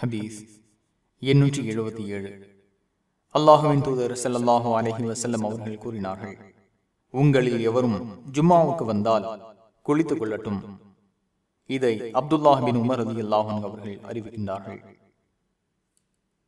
ஹதீஸ் எண்ணூற்றி எழுபத்தி ஏழு. அல்லாஹுவின் தூதர் ஸல்லல்லாஹு அலஹி வசல்லம் அவர்கள் கூறினார்கள் உங்களில் எவரும் ஜும்மாவுக்கு வந்தால் குளித்துக் கொள்ளட்டும். இதை அப்துல்லாஹின் உமர் அலி அல்லாஹன் அவர்கள் அறிவிக்கின்றார்கள்.